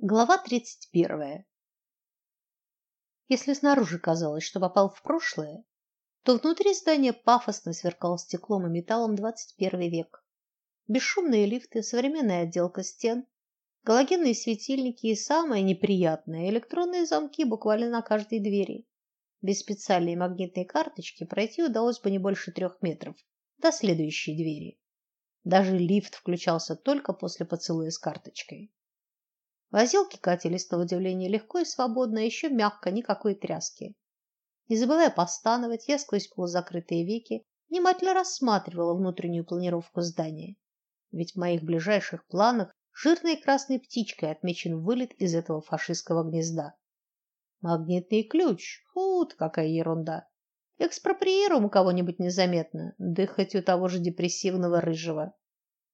Глава 31. Если снаружи казалось, что попал в прошлое, то внутри здания пафосно сверкал стеклом и металлом 21 век. Бесшумные лифты, современная отделка стен, галогенные светильники и самое неприятное электронные замки буквально на каждой двери. Без специальной магнитной карточки пройти удалось бы не больше трех метров до следующей двери. Даже лифт включался только после поцелуя с карточкой. Возилки катились на удивление легко и свободно, еще мягко, никакой тряски. Не забывая постановать, я сквозь полузакрытые веки внимательно рассматривала внутреннюю планировку здания. Ведь в моих ближайших планах жирной красной птичкой отмечен вылет из этого фашистского гнезда. Магнитный ключ. Фу, какая ерунда. Экспроприируем у кого-нибудь незаметно, да хоть у того же депрессивного рыжего.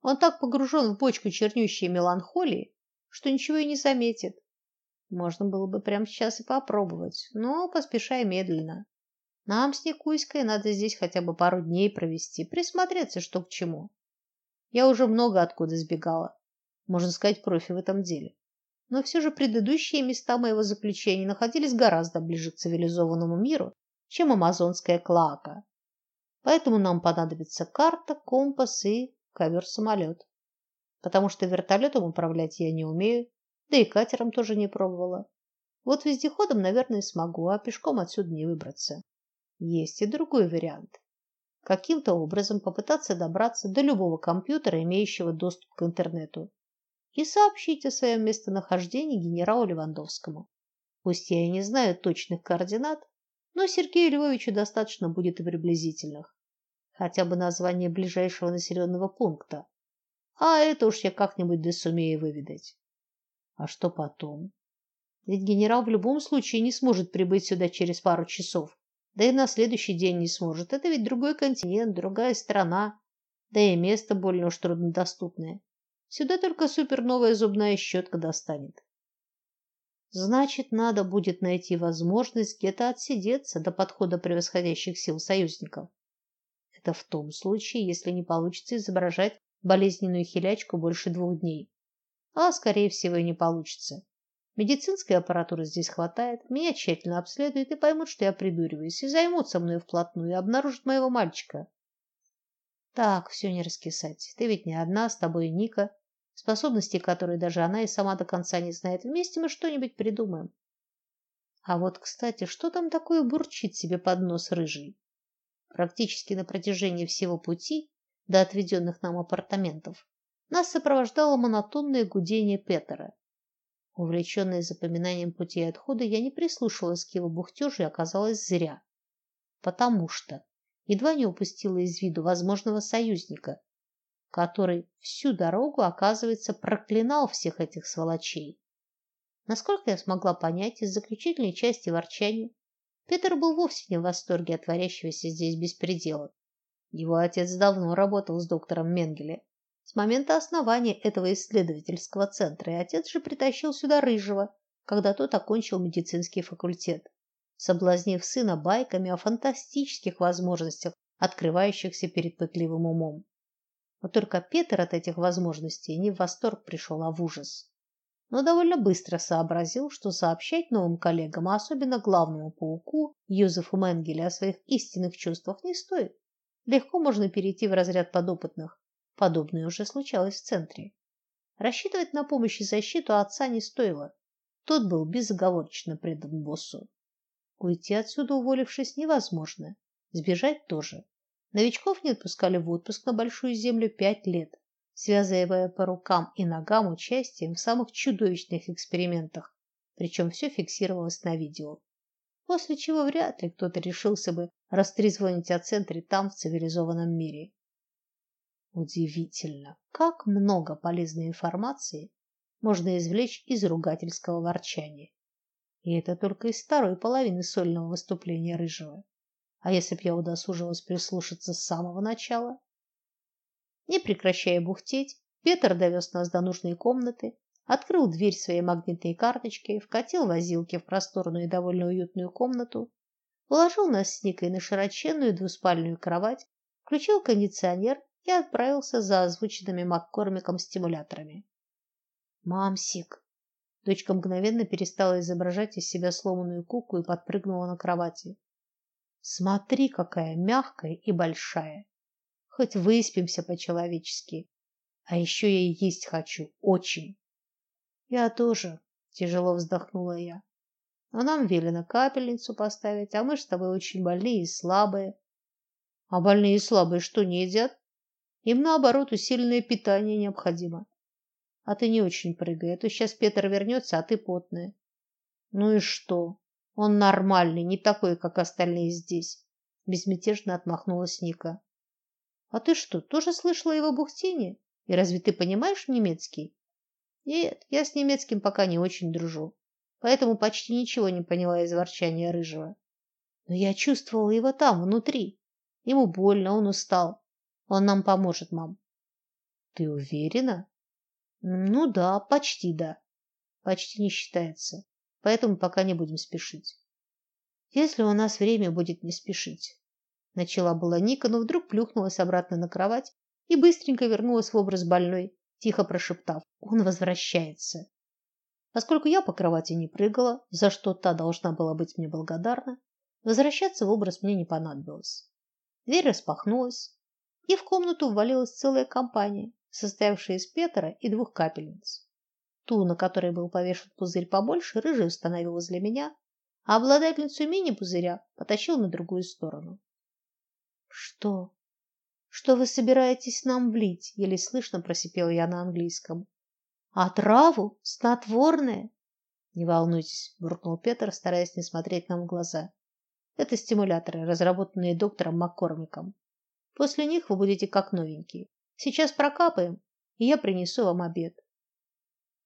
Он так погружен в бочку чернющей меланхолии, что ничего и не заметит. Можно было бы прямо сейчас и попробовать, но поспешай медленно. Нам с Никуйской надо здесь хотя бы пару дней провести, присмотреться, что к чему. Я уже много откуда сбегала. Можно сказать, профи в этом деле. Но все же предыдущие места моего заключения находились гораздо ближе к цивилизованному миру, чем амазонская клоака. Поэтому нам понадобится карта, компас и ковер-самолет потому что вертолетом управлять я не умею, да и катером тоже не пробовала. Вот вездеходом, наверное, смогу, а пешком отсюда не выбраться. Есть и другой вариант. Каким-то образом попытаться добраться до любого компьютера, имеющего доступ к интернету, и сообщить о своем местонахождении генералу Левандовскому. Пусть я и не знаю точных координат, но Сергею Львовичу достаточно будет и приблизительных. Хотя бы название ближайшего населенного пункта, а это уж я как-нибудь да сумею выведать. А что потом? Ведь генерал в любом случае не сможет прибыть сюда через пару часов. Да и на следующий день не сможет. Это ведь другой континент, другая страна, да и место больно уж труднодоступное. Сюда только суперновая зубная щетка достанет. Значит, надо будет найти возможность где-то отсидеться до подхода превосходящих сил союзников. Это в том случае, если не получится изображать болезненную хилячку больше двух дней. А, скорее всего, и не получится. Медицинской аппаратуры здесь хватает, меня тщательно обследуют и поймут, что я придуриваюсь, и займутся мной вплотную, и обнаружат моего мальчика. Так, все не раскисать. Ты ведь не одна, с тобой и Ника, способности которой даже она и сама до конца не знает. Вместе мы что-нибудь придумаем. А вот, кстати, что там такое бурчит себе под нос рыжий? Практически на протяжении всего пути до отведенных нам апартаментов, нас сопровождало монотонное гудение Петера. Увлеченная запоминанием путей отхода, я не прислушивалась к его бухтежу и оказалось зря. Потому что едва не упустила из виду возможного союзника, который всю дорогу, оказывается, проклинал всех этих сволочей. Насколько я смогла понять из заключительной части ворчания, Петр был вовсе не в восторге от творящегося здесь беспредела. Его отец давно работал с доктором Менгеле. С момента основания этого исследовательского центра, и отец же притащил сюда Рыжего, когда тот окончил медицинский факультет, соблазнив сына байками о фантастических возможностях, открывающихся перед пытливым умом. Но только Петр от этих возможностей не в восторг пришел, а в ужас. Но довольно быстро сообразил, что сообщать новым коллегам, а особенно главному пауку Юзефу Менгеле о своих истинных чувствах не стоит легко можно перейти в разряд подопытных. Подобное уже случалось в центре. Рассчитывать на помощь и защиту отца не стоило. Тот был безоговорочно предан боссу. Уйти отсюда, уволившись, невозможно. Сбежать тоже. Новичков не отпускали в отпуск на большую землю пять лет, связывая по рукам и ногам участием в самых чудовищных экспериментах, причем все фиксировалось на видео после чего вряд ли кто-то решился бы растрезвонить о центре там, в цивилизованном мире. Удивительно, как много полезной информации можно извлечь из ругательского ворчания. И это только из второй половины сольного выступления Рыжего. А если б я удосужилась прислушаться с самого начала? Не прекращая бухтеть, Петр довез нас до нужной комнаты, открыл дверь своей магнитной карточкой, вкатил возилки в просторную и довольно уютную комнату, уложил нас с Никой на широченную двуспальную кровать, включил кондиционер и отправился за озвученными Маккормиком стимуляторами. Мамсик, Дочка мгновенно перестала изображать из себя сломанную куклу и подпрыгнула на кровати. Смотри, какая мягкая и большая. Хоть выспимся по-человечески. А еще я и есть хочу, очень. Я тоже, тяжело вздохнула я. Но нам велено капельницу поставить, а мы с тобой очень больные и слабые. А больные и слабые что не едят? Им наоборот усиленное питание необходимо. А ты не очень прыгай, а то сейчас Петр вернется, а ты потная. Ну и что? Он нормальный, не такой, как остальные здесь, безмятежно отмахнулась Ника. А ты что, тоже слышала его бухтение? И разве ты понимаешь немецкий? Нет, я с немецким пока не очень дружу, поэтому почти ничего не поняла из ворчания рыжего. Но я чувствовала его там, внутри. Ему больно, он устал. Он нам поможет, мам. Ты уверена? Ну да, почти да. Почти не считается. Поэтому пока не будем спешить. Если у нас время будет не спешить. Начала была Ника, но вдруг плюхнулась обратно на кровать и быстренько вернулась в образ больной, тихо прошептав: "Он возвращается". Поскольку я по кровати не прыгала, за что та должна была быть мне благодарна, возвращаться в образ мне не понадобилось. Дверь распахнулась, и в комнату ввалилась целая компания состоявшая из Петра и двух капельниц. Ту, на которой был повешен пузырь побольше, рыжий установил возле меня, а обладательницу мини-пузыря потащил на другую сторону. Что? Что вы собираетесь нам влить? еле слышно просипела я на английском. А траву? Снотворное? Не волнуйтесь, буркнул Петр, стараясь не смотреть нам в глаза. Это стимуляторы, разработанные доктором Маккормиком. После них вы будете как новенькие. Сейчас прокапаем, и я принесу вам обед.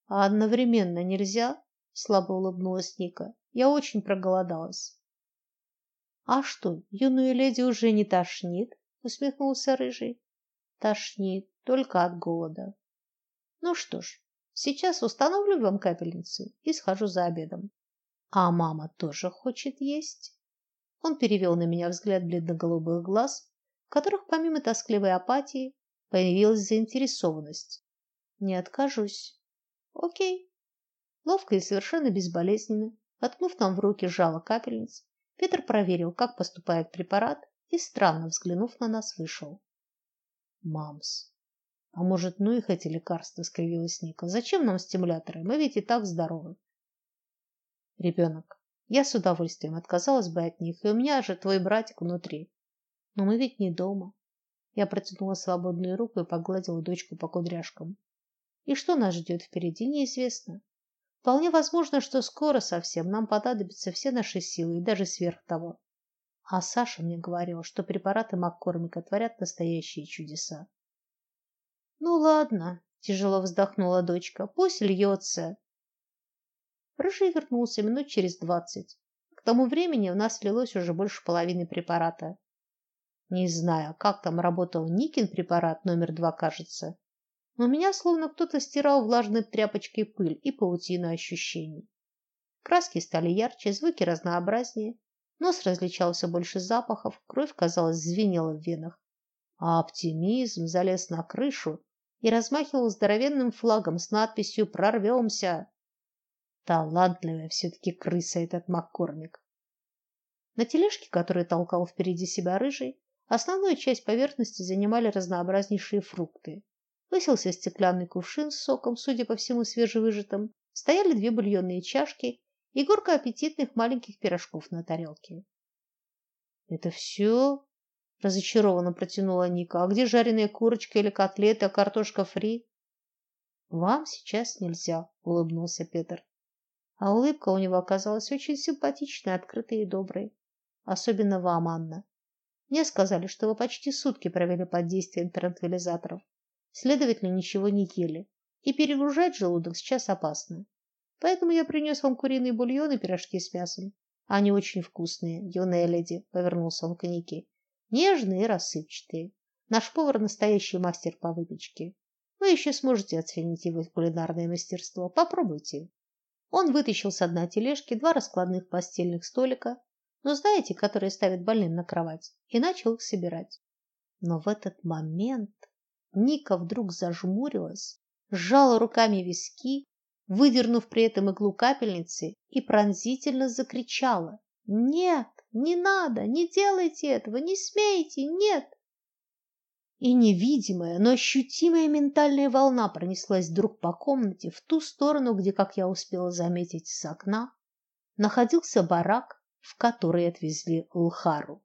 А одновременно нельзя? слабо улыбнулась Ника. Я очень проголодалась. А что, юную леди уже не тошнит? усмехнулся рыжий. Тошнит только от голода. Ну что ж, сейчас установлю вам капельницы и схожу за обедом. А мама тоже хочет есть? Он перевел на меня взгляд бледно-голубых глаз, в которых помимо тоскливой апатии Появилась заинтересованность. Не откажусь. О'кей. Ловко и совершенно безболезненно, откнув нам в руки жало капельниц, Петр проверил, как поступает препарат, и странно взглянув на нас, вышел. Мамс. А может, ну их эти лекарства, скривилась Ника. Зачем нам стимуляторы? Мы ведь и так здоровы. Ребенок, я с удовольствием отказалась бы от них, и у меня же твой братик внутри. Но мы ведь не дома. Я протянула свободную руку и погладила дочку по кудряшкам. И что нас ждет впереди, неизвестно. Вполне возможно, что скоро совсем нам понадобятся все наши силы и даже сверх того. А Саша мне говорил, что препараты Маккормика творят настоящие чудеса. Ну ладно, тяжело вздохнула дочка. Пусть льется. Рыжий вернулся минут через двадцать. К тому времени у нас лилось уже больше половины препарата. Не знаю, как там работал Никин препарат номер два, кажется. Но меня словно кто-то стирал влажной тряпочкой пыль и паутину ощущений. Краски стали ярче, звуки разнообразнее, нос различался больше запахов, кровь, казалось, звенела в венах. А оптимизм залез на крышу и размахивал здоровенным флагом с надписью «Прорвемся!». Талантливая все-таки крыса этот Маккормик. На тележке, которую толкал впереди себя рыжий, Основную часть поверхности занимали разнообразнейшие фрукты. Высился стеклянный кувшин с соком, судя по всему, свежевыжатым. Стояли две бульонные чашки и горка аппетитных маленьких пирожков на тарелке. Это все? Разочарованно протянула Ника. А где жареная курочка или котлеты, а картошка фри? Вам сейчас нельзя, улыбнулся Петр. А улыбка у него оказалась очень симпатичной, открытой и доброй. Особенно вам, Анна. Мне сказали, что вы почти сутки провели под действием транквилизаторов. Следовательно, ничего не ели. И перегружать желудок сейчас опасно. Поэтому я принес вам куриный бульон и пирожки с мясом. Они очень вкусные, юная леди, повернулся он к Нике. Нежные и рассыпчатые. Наш повар настоящий мастер по выпечке. Вы еще сможете оценить его кулинарное мастерство. Попробуйте. Он вытащил с одной тележки два раскладных постельных столика, ну, знаете, которые ставят больным на кровать, и начал их собирать. Но в этот момент Ника вдруг зажмурилась, сжала руками виски, выдернув при этом иглу капельницы и пронзительно закричала: "Нет, не надо, не делайте этого, не смейте, нет!" И невидимая, но ощутимая ментальная волна пронеслась вдруг по комнате в ту сторону, где, как я успела заметить с окна, находился барак, в который отвезли Лхару.